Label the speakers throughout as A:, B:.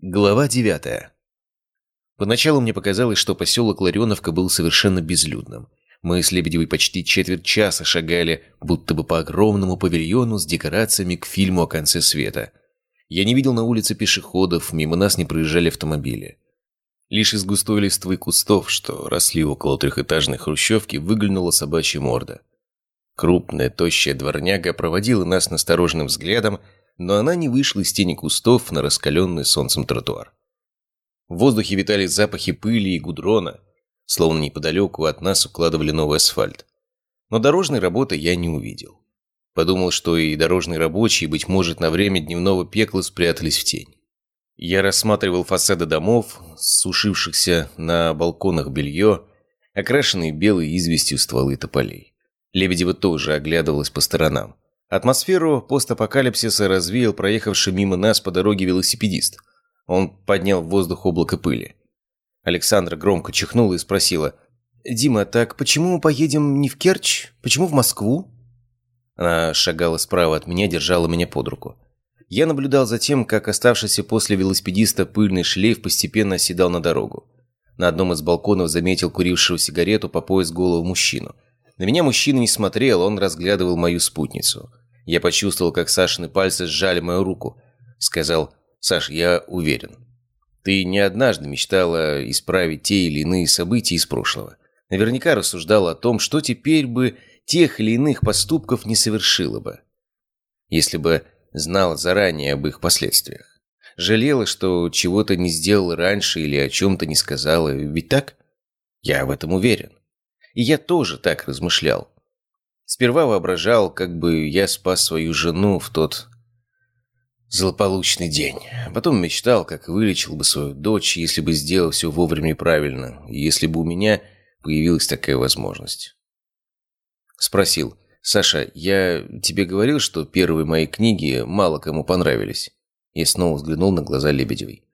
A: Глава девятая. Поначалу мне показалось, что поселок Ларионовка был совершенно безлюдным. Мы с Лебедевой почти четверть часа шагали, будто бы по огромному павильону с декорациями к фильму о конце света. Я не видел на улице пешеходов, мимо нас не проезжали автомобили. Лишь из густой листвы кустов, что росли около трехэтажной хрущевки, выглянула собачья морда. Крупная, тощая дворняга проводила нас настороженным взглядом, но она не вышла из тени кустов на раскаленный солнцем тротуар. В воздухе витали запахи пыли и гудрона, словно неподалеку от нас укладывали новый асфальт. Но дорожной работы я не увидел. Подумал, что и дорожные рабочие, быть может, на время дневного пекла спрятались в тень. Я рассматривал фасады домов, сушившихся на балконах белье, окрашенные белой известью стволы тополей. Лебедева тоже оглядывалась по сторонам. Атмосферу постапокалипсиса развеял проехавший мимо нас по дороге велосипедист. Он поднял в воздух облако пыли. Александра громко чихнула и спросила. «Дима, так почему мы поедем не в Керчь? Почему в Москву?» Она шагала справа от меня, держала меня под руку. Я наблюдал за тем, как оставшийся после велосипедиста пыльный шлейф постепенно оседал на дорогу. На одном из балконов заметил курившего сигарету по пояс голову мужчину. На меня мужчина не смотрел, он разглядывал мою спутницу. Я почувствовал, как Сашины пальцы сжали мою руку. Сказал, «Саш, я уверен. Ты не однажды мечтала исправить те или иные события из прошлого. Наверняка рассуждала о том, что теперь бы тех или иных поступков не совершила бы. Если бы знала заранее об их последствиях. Жалела, что чего-то не сделала раньше или о чем-то не сказала. Ведь так? Я в этом уверен. И я тоже так размышлял. Сперва воображал, как бы я спас свою жену в тот злополучный день. Потом мечтал, как вылечил бы свою дочь, если бы сделал все вовремя и правильно, и если бы у меня появилась такая возможность. Спросил, «Саша, я тебе говорил, что первые мои книги мало кому понравились?» Я снова взглянул на глаза Лебедевой.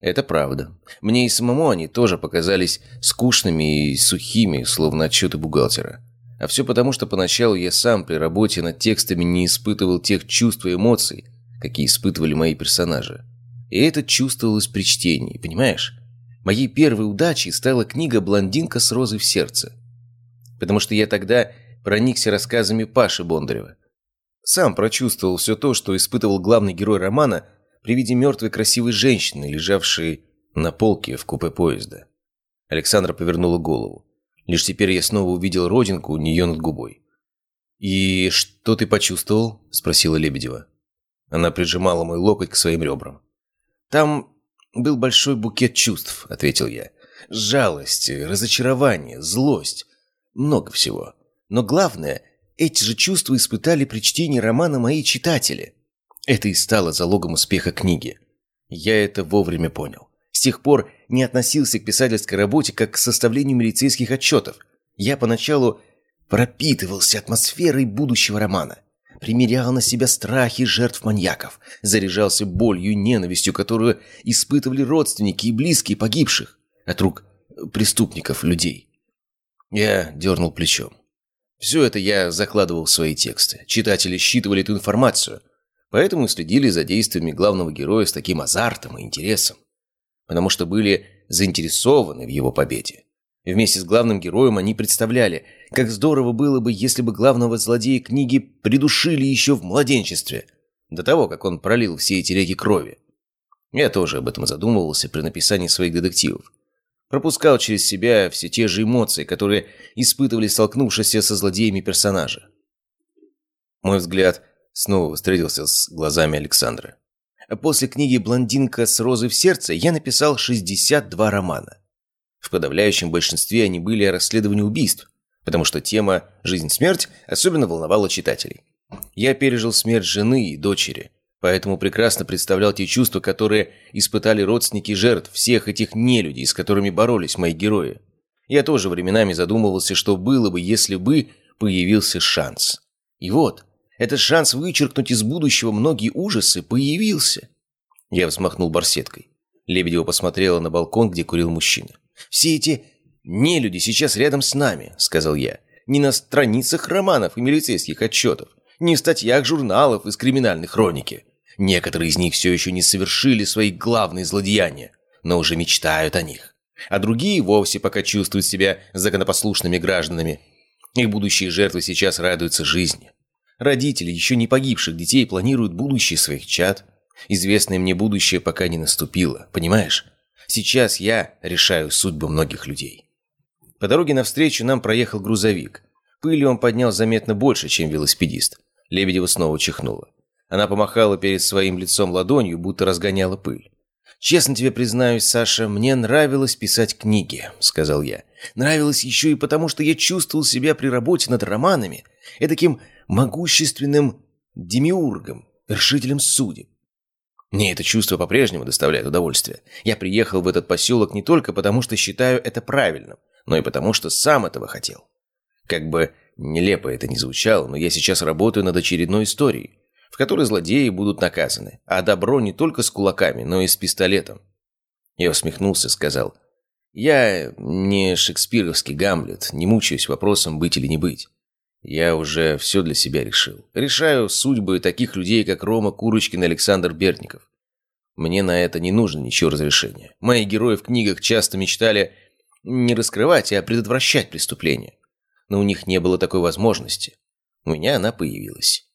A: «Это правда. Мне и самому они тоже показались скучными и сухими, словно отчеты бухгалтера. А все потому, что поначалу я сам при работе над текстами не испытывал тех чувств и эмоций, какие испытывали мои персонажи. И это чувствовалось при чтении, понимаешь? Моей первой удачей стала книга «Блондинка с розой в сердце». Потому что я тогда проникся рассказами Паши Бондарева. Сам прочувствовал все то, что испытывал главный герой романа при виде мертвой красивой женщины, лежавшей на полке в купе поезда. Александра повернула голову. Лишь теперь я снова увидел родинку у нее над губой. «И что ты почувствовал?» – спросила Лебедева. Она прижимала мой локоть к своим ребрам. «Там был большой букет чувств», – ответил я. «Жалость, разочарование, злость. Много всего. Но главное, эти же чувства испытали при чтении романа мои читатели. Это и стало залогом успеха книги. Я это вовремя понял. С тех пор не относился к писательской работе как к составлению милицейских отчетов. Я поначалу пропитывался атмосферой будущего романа. Примерял на себя страхи жертв маньяков. Заряжался болью и ненавистью, которую испытывали родственники и близкие погибших от рук преступников людей. Я дернул плечом. Все это я закладывал в свои тексты. Читатели считывали эту информацию, поэтому следили за действиями главного героя с таким азартом и интересом потому что были заинтересованы в его победе. Вместе с главным героем они представляли, как здорово было бы, если бы главного злодея книги придушили еще в младенчестве, до того, как он пролил все эти реки крови. Я тоже об этом задумывался при написании своих детективов. Пропускал через себя все те же эмоции, которые испытывали столкнувшиеся со злодеями персонажи. Мой взгляд снова встретился с глазами Александра. После книги «Блондинка с розой в сердце» я написал 62 романа. В подавляющем большинстве они были о расследовании убийств, потому что тема «Жизнь-смерть» особенно волновала читателей. Я пережил смерть жены и дочери, поэтому прекрасно представлял те чувства, которые испытали родственники жертв всех этих нелюдей, с которыми боролись мои герои. Я тоже временами задумывался, что было бы, если бы появился шанс. И вот – этот шанс вычеркнуть из будущего многие ужасы появился. Я взмахнул барсеткой. Лебедева посмотрела на балкон, где курил мужчина. «Все эти нелюди сейчас рядом с нами», — сказал я. «Не на страницах романов и милицейских отчетов, не в статьях журналов из криминальной хроники. Некоторые из них все еще не совершили свои главные злодеяния, но уже мечтают о них. А другие вовсе пока чувствуют себя законопослушными гражданами. Их будущие жертвы сейчас радуются жизни. Родители еще не погибших детей планируют будущее своих чад. Известное мне будущее пока не наступило, понимаешь? Сейчас я решаю судьбу многих людей. По дороге навстречу нам проехал грузовик. Пыли он поднял заметно больше, чем велосипедист. Лебедева снова чихнула. Она помахала перед своим лицом ладонью, будто разгоняла пыль. «Честно тебе признаюсь, Саша, мне нравилось писать книги», — сказал я. «Нравилось еще и потому, что я чувствовал себя при работе над романами таким могущественным демиургом, вершителем судеб. Мне это чувство по-прежнему доставляет удовольствие. Я приехал в этот поселок не только потому, что считаю это правильным, но и потому, что сам этого хотел. Как бы нелепо это ни звучало, но я сейчас работаю над очередной историей, в которой злодеи будут наказаны, а добро не только с кулаками, но и с пистолетом. Я усмехнулся, сказал, «Я не шекспировский Гамлет, не мучаюсь вопросом быть или не быть. Я уже все для себя решил. Решаю судьбы таких людей, как Рома Курочкин и Александр Бердников. Мне на это не нужно ничего разрешения. Мои герои в книгах часто мечтали не раскрывать, а предотвращать преступления. Но у них не было такой возможности. У меня она появилась.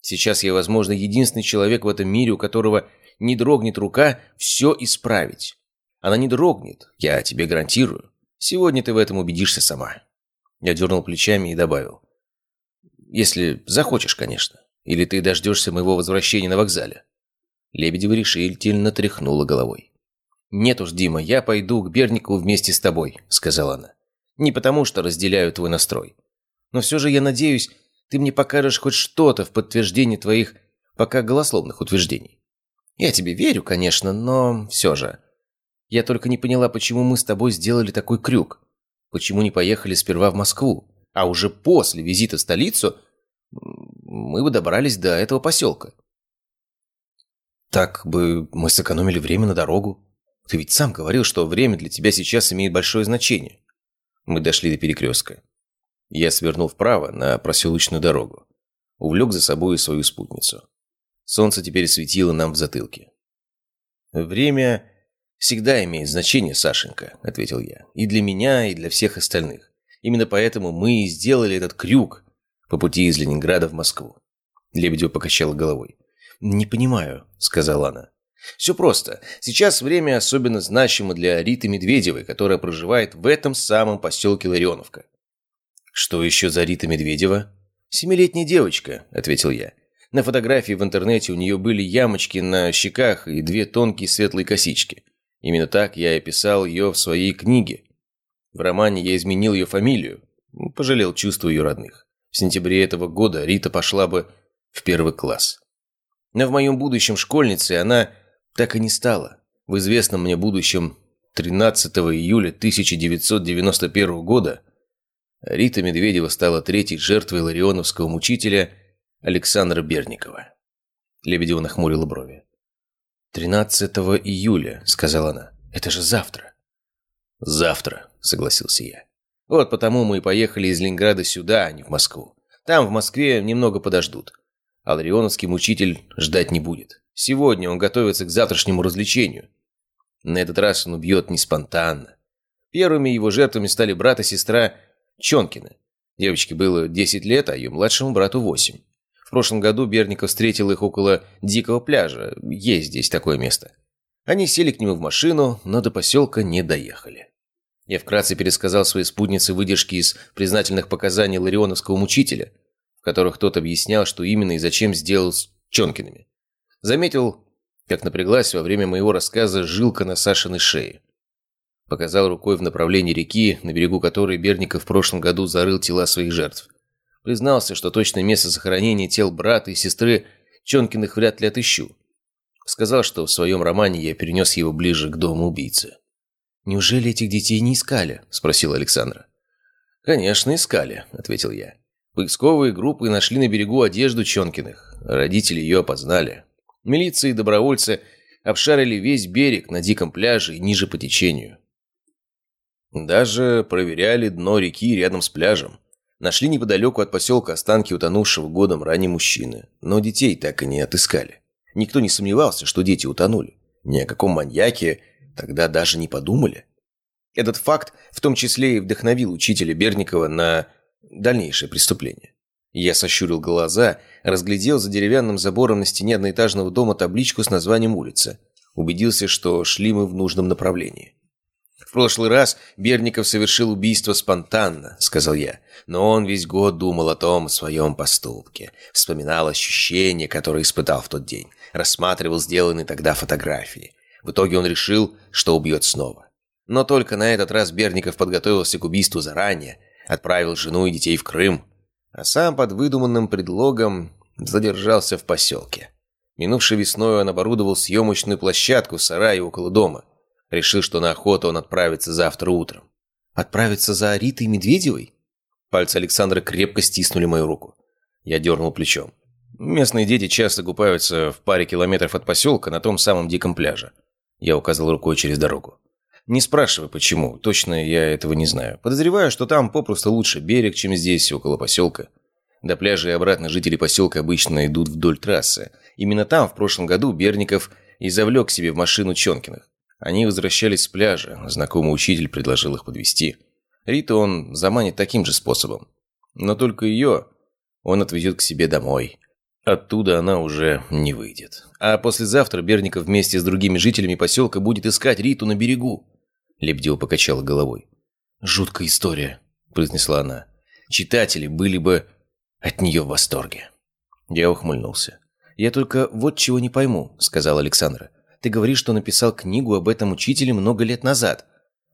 A: Сейчас я, возможно, единственный человек в этом мире, у которого не дрогнет рука все исправить. Она не дрогнет, я тебе гарантирую. Сегодня ты в этом убедишься сама. Я дернул плечами и добавил. Если захочешь, конечно. Или ты дождешься моего возвращения на вокзале. Лебедева решительно тряхнула головой. «Нет уж, Дима, я пойду к Берникову вместе с тобой», — сказала она. «Не потому, что разделяю твой настрой. Но все же я надеюсь, ты мне покажешь хоть что-то в подтверждение твоих пока голословных утверждений. Я тебе верю, конечно, но все же. Я только не поняла, почему мы с тобой сделали такой крюк. Почему не поехали сперва в Москву, а уже после визита в столицу мы бы добрались до этого поселка. Так бы мы сэкономили время на дорогу. Ты ведь сам говорил, что время для тебя сейчас имеет большое значение. Мы дошли до перекрестка. Я свернул вправо на проселочную дорогу. Увлек за собой свою спутницу. Солнце теперь светило нам в затылке. «Время всегда имеет значение, Сашенька», — ответил я. «И для меня, и для всех остальных. Именно поэтому мы и сделали этот крюк по пути из Ленинграда в Москву». Лебедева покачала головой. «Не понимаю», — сказала она. «Все просто. Сейчас время особенно значимо для Риты Медведевой, которая проживает в этом самом поселке Ларионовка. «Что еще за Рита Медведева?» «Семилетняя девочка», — ответил я. На фотографии в интернете у нее были ямочки на щеках и две тонкие светлые косички. Именно так я и описал ее в своей книге. В романе я изменил ее фамилию, пожалел чувства ее родных. В сентябре этого года Рита пошла бы в первый класс. Но в моем будущем школьнице она так и не стала. В известном мне будущем 13 июля 1991 года Рита Медведева стала третьей жертвой ларионовского мучителя Александра Берникова. Лебедева нахмурила брови. «13 июля», — сказала она. «Это же завтра». «Завтра», — согласился я. «Вот потому мы и поехали из Ленинграда сюда, а не в Москву. Там, в Москве, немного подождут. А ларионовский мучитель ждать не будет. Сегодня он готовится к завтрашнему развлечению. На этот раз он убьет не спонтанно. Первыми его жертвами стали брат и сестра Чонкина. Девочке было 10 лет, а ее младшему брату 8. В прошлом году Берников встретил их около Дикого пляжа. Есть здесь такое место. Они сели к нему в машину, но до поселка не доехали. Я вкратце пересказал своей спутнице выдержки из признательных показаний ларионовского мучителя, в которых тот объяснял, что именно и зачем сделал с Чонкиными. Заметил, как напряглась во время моего рассказа жилка на Сашиной шее. Показал рукой в направлении реки, на берегу которой Берников в прошлом году зарыл тела своих жертв. Признался, что точное место захоронения тел брата и сестры Чонкиных вряд ли отыщу. Сказал, что в своем романе я перенес его ближе к дому убийцы. «Неужели этих детей не искали?» – спросил Александра. «Конечно, искали», – ответил я. Поисковые группы нашли на берегу одежду Чонкиных. Родители ее опознали. Милиция и добровольцы обшарили весь берег на диком пляже и ниже по течению. Даже проверяли дно реки рядом с пляжем. Нашли неподалеку от поселка останки утонувшего годом ранее мужчины, но детей так и не отыскали. Никто не сомневался, что дети утонули. Ни о каком маньяке тогда даже не подумали. Этот факт в том числе и вдохновил учителя Берникова на дальнейшее преступление. Я сощурил глаза, разглядел за деревянным забором на стене одноэтажного дома табличку с названием улицы. Убедился, что шли мы в нужном направлении. «В прошлый раз Берников совершил убийство спонтанно», — сказал я. «Но он весь год думал о том своем поступке. Вспоминал ощущения, которые испытал в тот день. Рассматривал сделанные тогда фотографии. В итоге он решил, что убьет снова. Но только на этот раз Берников подготовился к убийству заранее, отправил жену и детей в Крым, а сам под выдуманным предлогом задержался в поселке. Минувшей весной он оборудовал съемочную площадку в сарае около дома. Решил, что на охоту он отправится завтра утром. Отправиться за Ритой Медведевой? Пальцы Александра крепко стиснули мою руку. Я дернул плечом. Местные дети часто купаются в паре километров от поселка на том самом диком пляже. Я указал рукой через дорогу. Не спрашивай, почему. Точно я этого не знаю. Подозреваю, что там попросту лучше берег, чем здесь, около поселка. До пляжа и обратно жители поселка обычно идут вдоль трассы. Именно там в прошлом году Берников и завлек себе в машину Чонкиных. Они возвращались с пляжа, знакомый учитель предложил их подвести. Риту он заманит таким же способом. Но только ее он отвезет к себе домой. Оттуда она уже не выйдет. А послезавтра Берников вместе с другими жителями поселка будет искать Риту на берегу. Лебедева покачала головой. «Жуткая история», – произнесла она. «Читатели были бы от нее в восторге». Я ухмыльнулся. «Я только вот чего не пойму», – сказала Александра. Ты говоришь, что написал книгу об этом учителе много лет назад.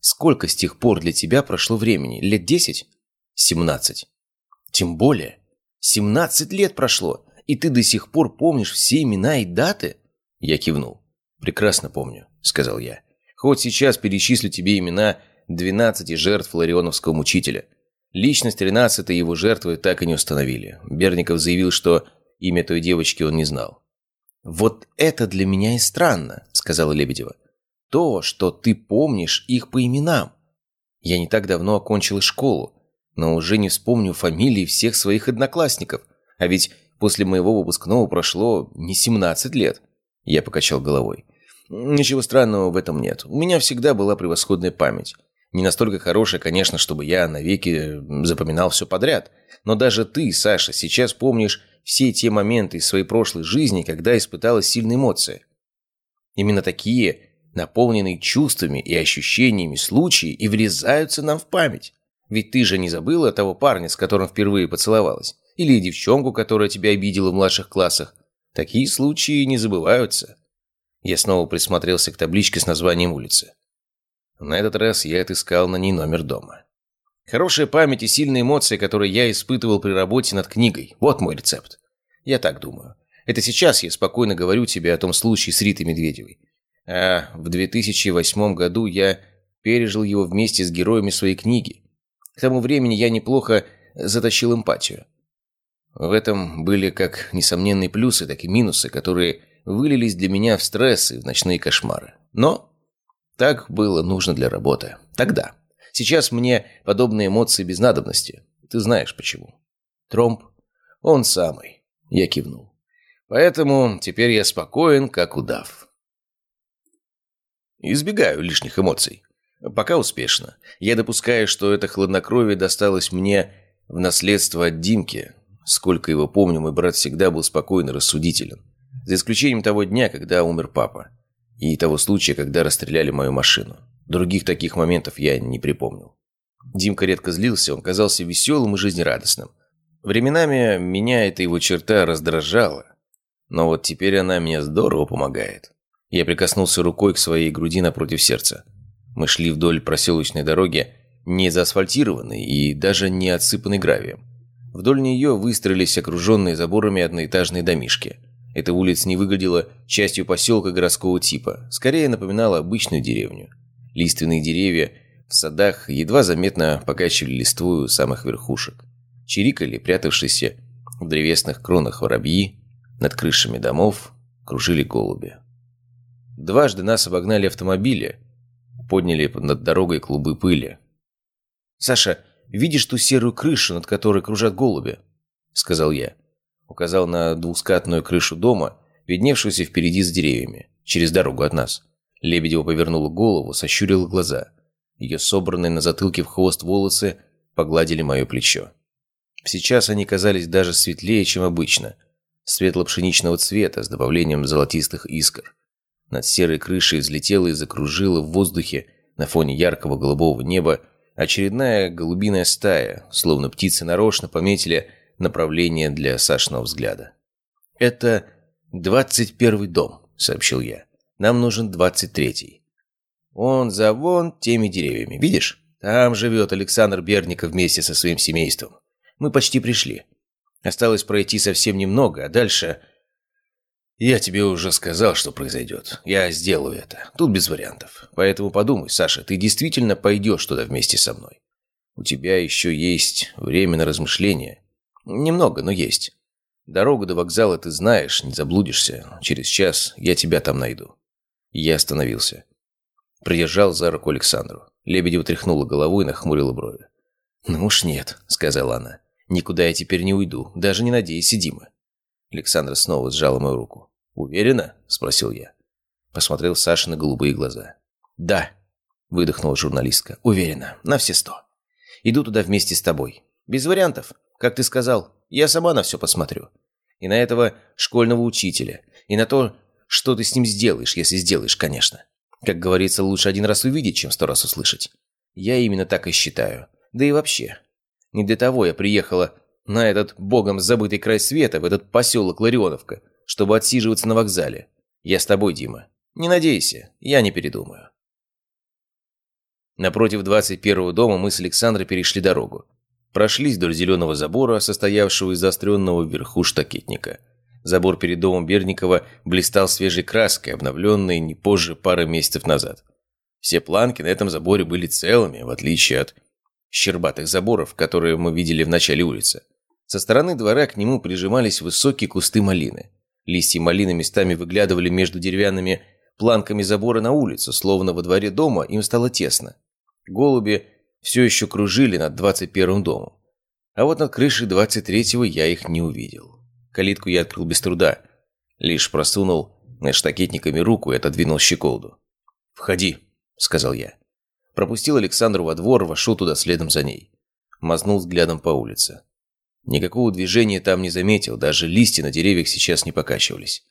A: Сколько с тех пор для тебя прошло времени? Лет десять? Семнадцать. Тем более. Семнадцать лет прошло, и ты до сих пор помнишь все имена и даты? Я кивнул. «Прекрасно помню», — сказал я. «Хоть сейчас перечислю тебе имена двенадцати жертв Ларионовского мучителя. Личность тринадцатой его жертвы так и не установили. Берников заявил, что имя той девочки он не знал. «Вот это для меня и странно», — сказала Лебедева. «То, что ты помнишь их по именам. Я не так давно окончила школу, но уже не вспомню фамилии всех своих одноклассников. А ведь после моего выпускного прошло не 17 лет». Я покачал головой. «Ничего странного в этом нет. У меня всегда была превосходная память. Не настолько хорошая, конечно, чтобы я навеки запоминал все подряд. Но даже ты, Саша, сейчас помнишь все те моменты из своей прошлой жизни, когда испытала сильные эмоции. Именно такие, наполненные чувствами и ощущениями случаи, и врезаются нам в память. Ведь ты же не забыла того парня, с которым впервые поцеловалась? Или девчонку, которая тебя обидела в младших классах? Такие случаи не забываются. Я снова присмотрелся к табличке с названием улицы. На этот раз я отыскал на ней номер дома. Хорошая память и сильные эмоции, которые я испытывал при работе над книгой. Вот мой рецепт. Я так думаю. Это сейчас я спокойно говорю тебе о том случае с Ритой Медведевой. А в 2008 году я пережил его вместе с героями своей книги. К тому времени я неплохо затащил эмпатию. В этом были как несомненные плюсы, так и минусы, которые вылились для меня в стресс и в ночные кошмары. Но так было нужно для работы. Тогда. Сейчас мне подобные эмоции без надобности. Ты знаешь почему. Тромб, он самый. Я кивнул. Поэтому теперь я спокоен, как удав. Избегаю лишних эмоций. Пока успешно. Я допускаю, что это хладнокровие досталось мне в наследство от Димки. Сколько его помню, мой брат всегда был спокойно рассудителен. За исключением того дня, когда умер папа. И того случая, когда расстреляли мою машину. Других таких моментов я не припомнил. Димка редко злился, он казался веселым и жизнерадостным. Временами меня эта его черта раздражала. Но вот теперь она мне здорово помогает. Я прикоснулся рукой к своей груди напротив сердца. Мы шли вдоль проселочной дороги, не заасфальтированной и даже не отсыпанной гравием. Вдоль нее выстроились окруженные заборами одноэтажные домишки. Эта улица не выглядела частью поселка городского типа, скорее напоминала обычную деревню. Лиственные деревья в садах едва заметно покачивали листву самых верхушек. Чирикали прятавшиеся в древесных кронах воробьи, над крышами домов кружили голуби. Дважды нас обогнали автомобили, подняли над дорогой клубы пыли. «Саша, видишь ту серую крышу, над которой кружат голуби?» — сказал я. Указал на двускатную крышу дома, видневшуюся впереди с деревьями, через дорогу от нас. Лебедева повернула голову, сощурила глаза. Ее собранные на затылке в хвост волосы погладили мое плечо. Сейчас они казались даже светлее, чем обычно. Светло-пшеничного цвета с добавлением золотистых искр. Над серой крышей взлетела и закружила в воздухе на фоне яркого голубого неба очередная голубиная стая, словно птицы нарочно пометили направление для Сашного взгляда. «Это двадцать первый дом», — сообщил я. «Нам нужен двадцать третий. Он за вон теми деревьями, видишь? Там живет Александр Берников вместе со своим семейством. Мы почти пришли. Осталось пройти совсем немного, а дальше... Я тебе уже сказал, что произойдет. Я сделаю это. Тут без вариантов. Поэтому подумай, Саша, ты действительно пойдешь туда вместе со мной. У тебя еще есть время на размышления. Немного, но есть. Дорогу до вокзала ты знаешь, не заблудишься. Через час я тебя там найду. Я остановился. Придержал за руку Александру. Лебедева тряхнула головой и нахмурила брови. «Ну уж нет», — сказала она. «Никуда я теперь не уйду, даже не надейся, Дима». Александра снова сжала мою руку. «Уверена?» – спросил я. Посмотрел Саша на голубые глаза. «Да», – выдохнула журналистка. «Уверена. На все сто. Иду туда вместе с тобой. Без вариантов. Как ты сказал, я сама на все посмотрю. И на этого школьного учителя. И на то, что ты с ним сделаешь, если сделаешь, конечно. Как говорится, лучше один раз увидеть, чем сто раз услышать. Я именно так и считаю. Да и вообще. Не для того я приехала на этот богом забытый край света, в этот поселок Ларионовка, чтобы отсиживаться на вокзале. Я с тобой, Дима. Не надейся, я не передумаю. Напротив 21-го дома мы с Александрой перешли дорогу. Прошлись вдоль зеленого забора, состоявшего из заостренного вверху штакетника. Забор перед домом Берникова блистал свежей краской, обновленной не позже пары месяцев назад. Все планки на этом заборе были целыми, в отличие от щербатых заборов, которые мы видели в начале улицы. Со стороны двора к нему прижимались высокие кусты малины. Листья малины местами выглядывали между деревянными планками забора на улицу, словно во дворе дома им стало тесно. Голуби все еще кружили над 21-м домом. А вот над крышей 23-го я их не увидел. Калитку я открыл без труда. Лишь просунул над штакетниками руку и отодвинул щеколду. «Входи», — сказал я. Пропустил Александру во двор, вошел туда следом за ней. Мазнул взглядом по улице. Никакого движения там не заметил, даже листья на деревьях сейчас не покачивались.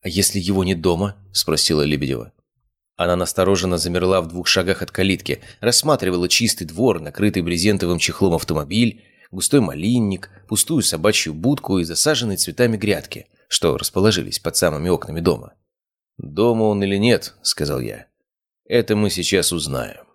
A: «А если его нет дома?» – спросила Лебедева. Она настороженно замерла в двух шагах от калитки, рассматривала чистый двор, накрытый брезентовым чехлом автомобиль, густой малинник, пустую собачью будку и засаженные цветами грядки, что расположились под самыми окнами дома. «Дома он или нет?» – сказал я. «Это мы сейчас узнаем».